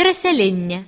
перасялення